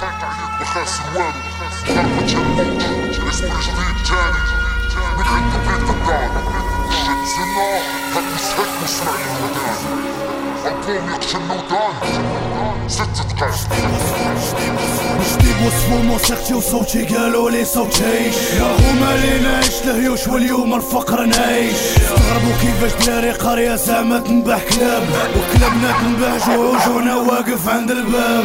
ما خاسر والو ضربة جنبو اسبري جديد تاني من عند بيت الدار شد سنة هاك مسهك واسمعي المدان البوم يقتل نودان ست دقايق وصفوا موسيقتي وصوتي قالوا لي صوتيش يا هما اللي نعيش لهيوش واليوم الفقر نعيش استغربوا كيفاش دراري قرية زعما تنباح كلاب وكلابنا تنباح جوع وجونا واقف عند الباب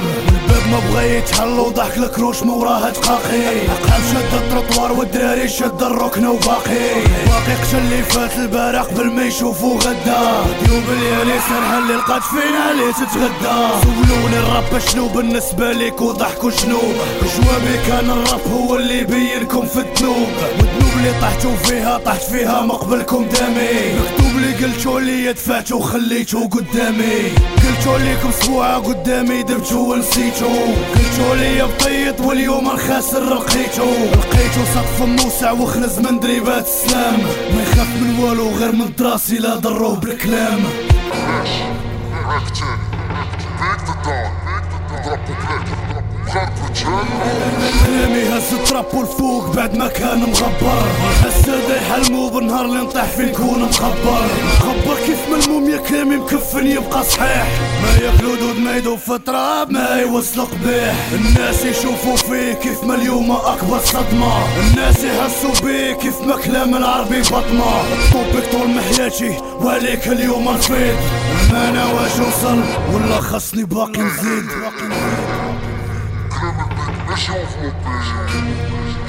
ما بغى يتحل وضحك الكروش ما وراها تقاقي. عقاب شد التروطوار والدراري شد الركنة وباقي. باقي قتل اللي فات البارح قبل ما يشوفوا غدا. ديو باليالي سرحة اللي لقات فينا اللي تتغدى. سولوني الراب شنو؟ بالنسبة ليك وضحكوا شنو جوابي كان الراب هو اللي يبينكم في الذنوب والذنوب اللي طحتوا فيها طحت فيها مقبلكم دامي. مكتوب لي قلتوا لي دفعتوا وخليتوا قدامي. قلتوا ليكم سبوعة قدامي دبتوا ونسيتوا قلتوا لي بطيط واليوم الخاسر لقيتو. لقيتو سقف موسع وخنز من دريبات السلام. ما يخاف من والو غير من دراسي لا ضروه بالكلام. كلامي هز التراب والفوق بعد ما كان مغبر. حساد يحلموا بالنهار اللي نطيح فيه نكون مخبر. مخبر كيف يا كلامي مكفن يبقى صحيح. ما ياكلوا دود ما يدوب في التراب ما يوصل قبيح الناس يشوفوا فيه كيف ما اليوم أكبر صدمة. الناس يحسوا بيه كيف ما كلام العربي بطمة. طوبك طول محياتي وعليك اليوم الفيض. ما أنا واش وصل ولا خصني باقي نزيد؟ كلام البيت ماشي وفلوبي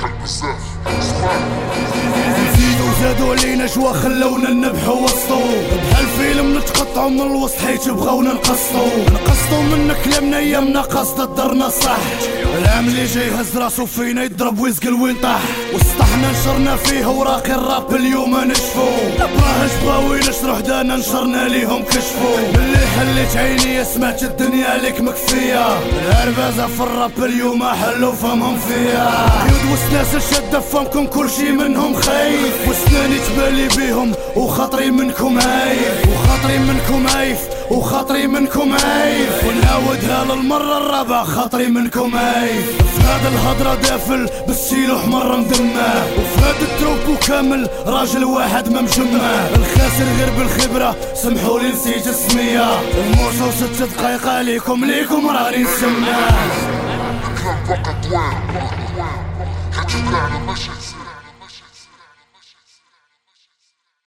حل بزاف. زادوا علينا شوا خلونا نذبحوا وسطو. بحال فيلم نتقطعوا من الوسط حيت بغاونا نقصطو نقصطو من كلامنا أيامنا قصد درنا صح. العام اللي جاي هز راسو فينا يضرب ويزقل وين طاح. وسطحنا نشرنا فيه وراقي الراب اليوم نشفو. براه جباوي نشرو حدانا نشرنا ليهم كشفو. اللي حليت عيني سمعت الدنيا عليك مكفية. الهربازة في الراب اليوم حلوا فمهم فيا. يود وسناس شادة فمكم كل شي منهم خايف وسناني تبالي بيهم وخاطري منكم عايف وخاطري منكم عايف وخاطري منكم عايف ونعاودها للمرة الرابعة خاطري منكم عايف في هذا الهضرة دافل بالسيلو حمر مدمع وفي هذا التروبو كامل راجل واحد ما مجمع الخاسر غير بالخبرة سمحوا لي نسيت السمية الموسى وست دقايق عليكم ليكم راني نسمع الكلام باقي طويل حيت طلعنا ماشي